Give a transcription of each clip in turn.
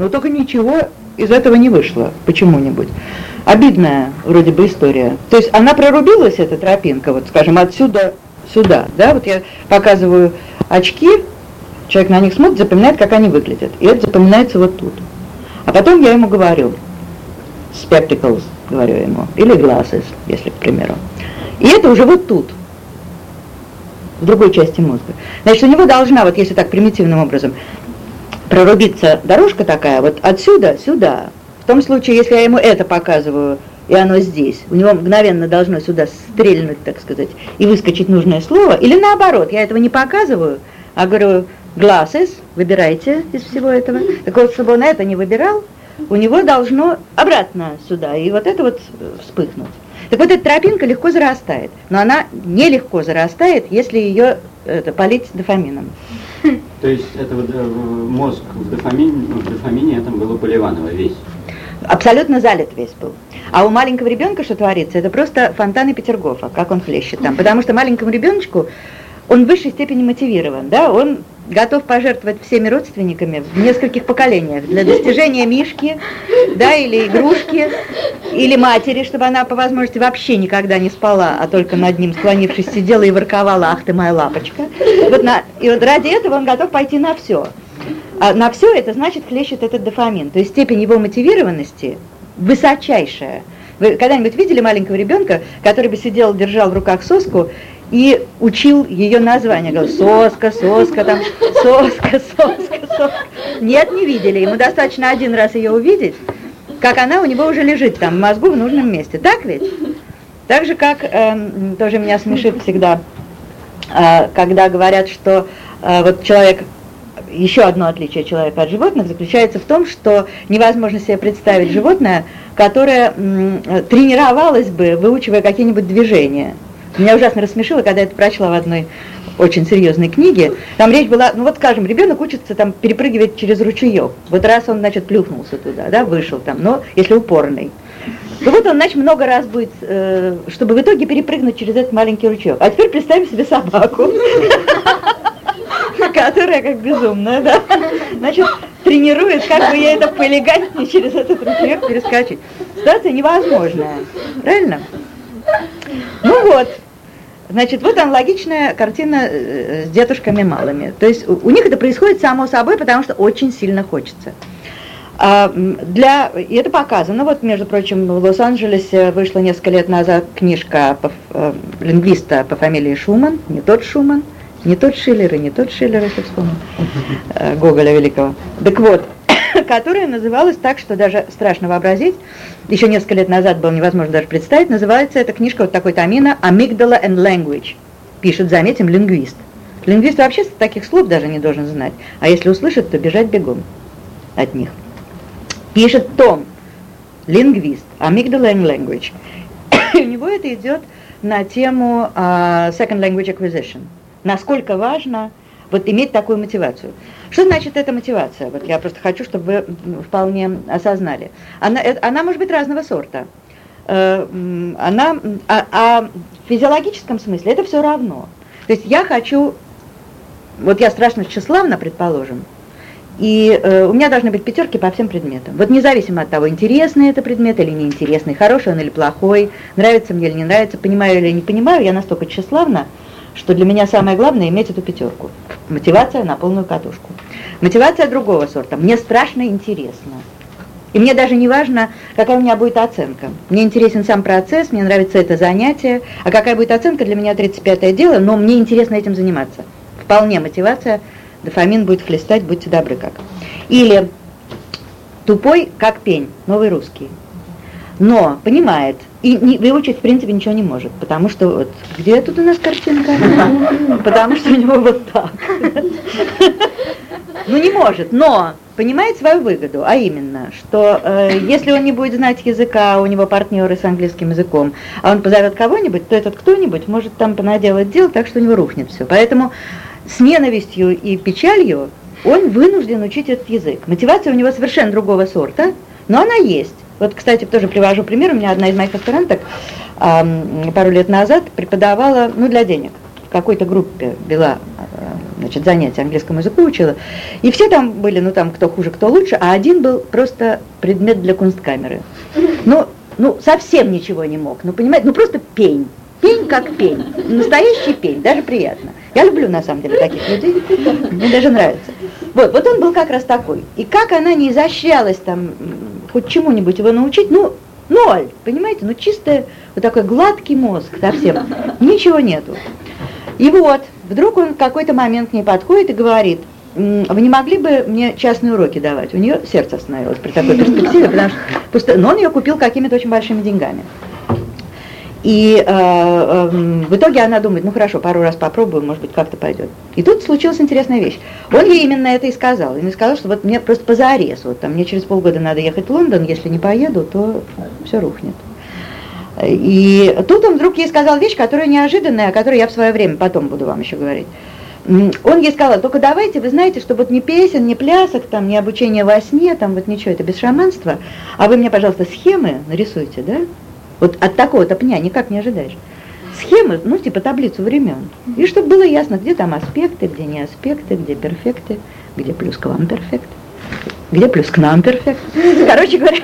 Но только ничего из этого не вышло почему-нибудь. Обидная вроде бы история. То есть она прорубилась, эта тропинка, вот скажем, отсюда сюда, да, вот я показываю очки, человек на них смотрит, запоминает, как они выглядят. И это запоминается вот тут. А потом я ему говорю, spectacles, говорю ему, или glasses, если к примеру. И это уже вот тут, в другой части мозга. Значит, у него должна, вот если так примитивным образом, прорубиться дорожка такая, вот отсюда сюда. В том случае, если я ему это показываю, и оно здесь, у него мгновенно должно сюда стрельнуть, так сказать, и выскочить нужное слово, или наоборот, я этого не показываю, а говорю, glasses, выбирайте из всего этого. Так вот, чтобы он это не выбирал, у него должно обратно сюда, и вот это вот вспыхнуть. Так вот эта тропинка легко зарастает, но она нелегко зарастает, если ее это, полить дофамином. То есть это э, мозг в дофамине, в дофамине этом был у Поливанова весь? Абсолютно залит весь был. А у маленького ребенка что творится? Это просто фонтаны Петергофа, как он хлещет там. Потому что маленькому ребеночку он в высшей степени мотивирован, да, он готов пожертвовать всеми родственниками в нескольких поколениях для достижения мишки, да, или игрушки, или матери, чтобы она по возможности вообще никогда не спала, а только над ним склонившись сидела и ворковала, ах ты моя лапочка. Вот на, и вот ради этого он готов пойти на все. А на все это значит хлещет этот дофамин. То есть степень его мотивированности высочайшая. Вы когда-нибудь видели маленького ребенка, который бы сидел, держал в руках соску и учил ее название. Говорил, соска, соска, там, соска, соска, соска. Нет, не видели. Ему достаточно один раз ее увидеть, как она у него уже лежит там в мозгу в нужном месте. Так ведь? Так же, как э, тоже меня смешит всегда, э, когда говорят, что э, вот человек еще одно отличие человека от животных заключается в том, что невозможно себе представить животное, которое тренировалось бы, выучивая какие-нибудь движения. Меня ужасно рассмешило, когда я это прочла в одной очень серьезной книге. Там речь была, ну вот скажем, ребенок учится там перепрыгивать через ручеек. Вот раз он, значит, плюхнулся туда, да, вышел там, но если упорный. То вот он, значит, много раз будет, э, чтобы в итоге перепрыгнуть через этот маленький ручеек. А теперь представим себе собаку, которая как безумная, да, значит, тренирует, как бы я это поэлегантнее через этот ручеек перескочить. Ситуация невозможная, правильно? Ну вот, значит, вот аналогичная картина э, с дедушками малыми. То есть у них это происходит само собой, потому что очень сильно хочется. А для, и это показано, вот, между прочим, в Лос-Анджелесе вышла несколько лет назад книжка по, э, лингвиста по фамилии Шуман, не тот Шуман, не тот Шиллер и не тот Шиллер, если вспомнил, э, Гоголя Великого. Так вот, которая называлась так, что даже страшно вообразить, еще несколько лет назад было невозможно даже представить, называется эта книжка вот такой Тамина «Amygdala and Language», пишет, заметим, лингвист. Лингвист вообще таких слов даже не должен знать, а если услышит, то бежать бегом от них. Пишет Том, лингвист, Amygdala and Language. у него это идет на тему uh, Second Language Acquisition. Насколько важно вот иметь такую мотивацию. Что значит эта мотивация? Вот я просто хочу, чтобы вы вполне осознали. Она, э, она может быть разного сорта. Э, она, а, а в физиологическом смысле это все равно. То есть я хочу, вот я страшно тщеславна, предположим, и э, у меня должны быть пятерки по всем предметам. Вот независимо от того, интересный это предмет или неинтересный, хороший он или плохой, нравится мне или не нравится, понимаю или не понимаю, я настолько тщеславна, что для меня самое главное иметь эту пятерку. Мотивация на полную катушку. Мотивация другого сорта. Мне страшно интересно. И мне даже не важно, какая у меня будет оценка. Мне интересен сам процесс, мне нравится это занятие, а какая будет оценка, для меня 35-е дело, но мне интересно этим заниматься. Вполне мотивация, дофамин будет хлестать, будьте добры как. Или тупой, как пень, новый русский. Но понимает, и не, выучить, в принципе, ничего не может, потому что вот, где тут у нас картинка? Потому что у него вот так. Ну не может, но понимает свою выгоду, а именно, что э, если он не будет знать языка, у него партнеры с английским языком, а он позовет кого-нибудь, то этот кто-нибудь может там понаделать дел так, что у него рухнет все. Поэтому с ненавистью и печалью он вынужден учить этот язык. Мотивация у него совершенно другого сорта, но она есть. Вот, кстати, тоже привожу пример. У меня одна из моих аспиранток э, пару лет назад преподавала, ну, для денег, в какой-то группе вела значит, занятия английскому языку учила. И все там были, ну там кто хуже, кто лучше, а один был просто предмет для кунсткамеры. Ну, ну совсем ничего не мог, ну понимаете, ну просто пень. Пень как пень. Настоящий пень, даже приятно. Я люблю, на самом деле, таких людей. Мне даже нравится. Вот, вот он был как раз такой. И как она не изощрялась там хоть чему-нибудь его научить, ну, ноль, понимаете? Ну, чисто вот такой гладкий мозг совсем. Ничего нету. И вот, вдруг он в какой-то момент к ней подходит и говорит, вы не могли бы мне частные уроки давать? У нее сердце остановилось при такой перспективе, потому что но он ее купил какими-то очень большими деньгами. И э, э, в итоге она думает, ну хорошо, пару раз попробую, может быть, как-то пойдет. И тут случилась интересная вещь. Он ей именно это и сказал. Ей сказал, что вот мне просто позарез, вот там мне через полгода надо ехать в Лондон, если не поеду, то все рухнет. И тут он вдруг ей сказал вещь, которая неожиданная, о которой я в свое время потом буду вам еще говорить. Он ей сказал, только давайте, вы знаете, что вот ни песен, ни плясок, там, ни обучения во сне, там вот ничего, это без шаманства, а вы мне, пожалуйста, схемы нарисуйте, да? Вот от такого-то пня никак не ожидаешь. Схемы, ну, типа таблицу времен. И чтобы было ясно, где там аспекты, где не аспекты, где перфекты, где плюс к вам перфект, где плюс к нам перфект. Короче говоря,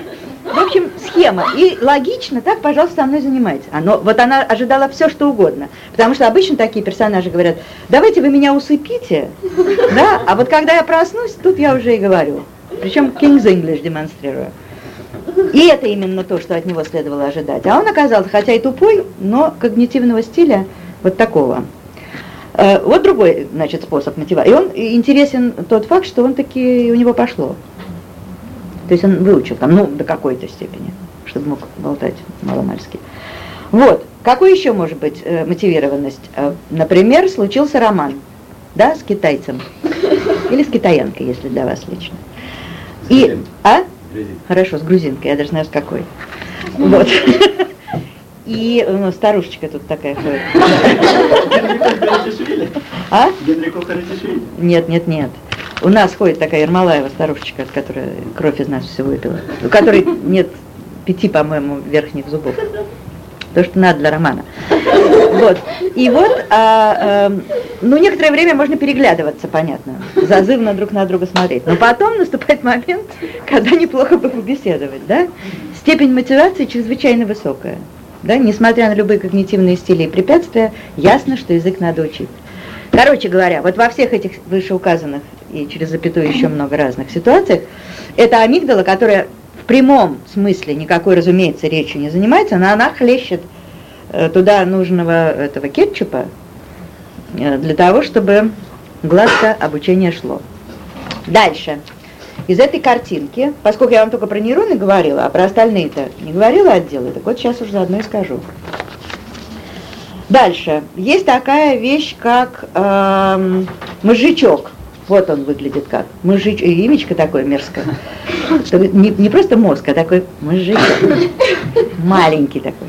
в общем, схема. И логично, так, пожалуйста, со мной занимайтесь. Оно, вот она ожидала все, что угодно. Потому что обычно такие персонажи говорят, давайте вы меня усыпите, да, а вот когда я проснусь, тут я уже и говорю. Причем King's English демонстрирую. И это именно то, что от него следовало ожидать. А он оказался, хотя и тупой, но когнитивного стиля вот такого. Э, вот другой, значит, способ мотивации. И он интересен тот факт, что он таки у него пошло. То есть он выучил там, ну, до какой-то степени, чтобы мог болтать маломальски. Вот. Какой еще может быть э, мотивированность? Э, например, случился роман, да, с китайцем. Или с китаянкой, если для вас лично. И, а? Хорошо, с грузинкой, я даже знаю, с какой. Вот. И ну, старушечка тут такая ходит. А? Нет, нет, нет. У нас ходит такая Ермолаева старушечка, которая кровь из нас все выпила. У которой нет пяти, по-моему, верхних зубов. То, что надо для романа. Вот. И вот, а, а, ну, некоторое время можно переглядываться, понятно, зазывно друг на друга смотреть. Но потом наступает момент, когда неплохо бы побеседовать, да? Степень мотивации чрезвычайно высокая. Да? Несмотря на любые когнитивные стили и препятствия, ясно, что язык надо учить. Короче говоря, вот во всех этих вышеуказанных и через запятую еще много разных ситуациях, это амигдала, которая прямом смысле никакой, разумеется, речью не занимается, но она хлещет Э, туда нужного этого кетчупа э, для того, чтобы гладко обучение шло. Дальше. Из этой картинки, поскольку я вам только про нейроны говорила, а про остальные-то не говорила отделы, так вот сейчас уже заодно и скажу. Дальше. Есть такая вещь, как э, мозжечок. Вот он выглядит как. Мозжич... Имечко такое мерзкое. Не, не просто мозг, а такой мозжечок. Маленький такой.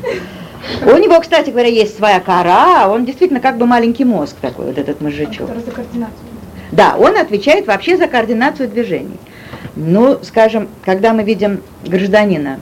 У него, кстати говоря, есть своя кора, он действительно как бы маленький мозг такой, вот этот мозжечок. за координацию. Да, он отвечает вообще за координацию движений. Ну, скажем, когда мы видим гражданина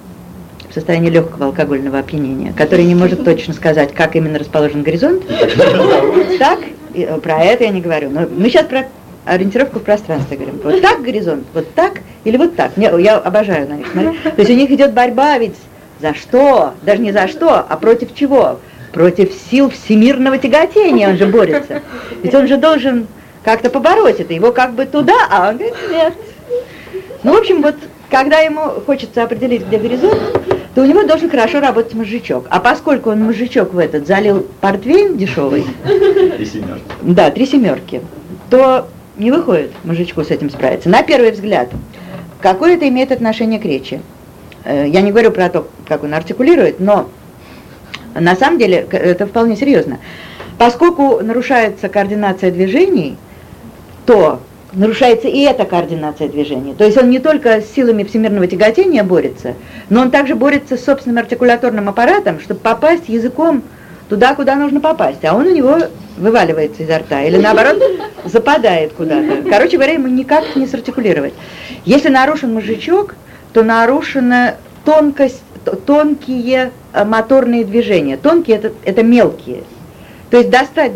в состоянии легкого алкогольного опьянения, который не может точно сказать, как именно расположен горизонт, так, э, про это я не говорю. Но мы сейчас про ориентировку в пространстве говорим. Вот так горизонт, вот так или вот так. Я обожаю на них смотреть. То есть у них идет борьба ведь за что? Даже не за что, а против чего? Против сил всемирного тяготения он же борется. Ведь он же должен как-то побороть это, его как бы туда, а он говорит, нет. Ну, в общем, вот, когда ему хочется определить, где горизонт, то у него должен хорошо работать мозжечок. А поскольку он мозжечок в этот залил портвейн дешевый, три семерки. Да, три семерки, то не выходит мозжечку с этим справиться. На первый взгляд, какое это имеет отношение к речи? Э, я не говорю про то, как он артикулирует, но на самом деле это вполне серьезно. Поскольку нарушается координация движений, то нарушается и эта координация движений. То есть он не только с силами всемирного тяготения борется, но он также борется с собственным артикуляторным аппаратом, чтобы попасть языком туда, куда нужно попасть. А он у него вываливается изо рта или наоборот западает куда-то. Короче говоря, ему никак не сартикулировать. Если нарушен мозжечок, то нарушена тонкость, тонкие э, моторные движения. Тонкие это, это мелкие. То есть достать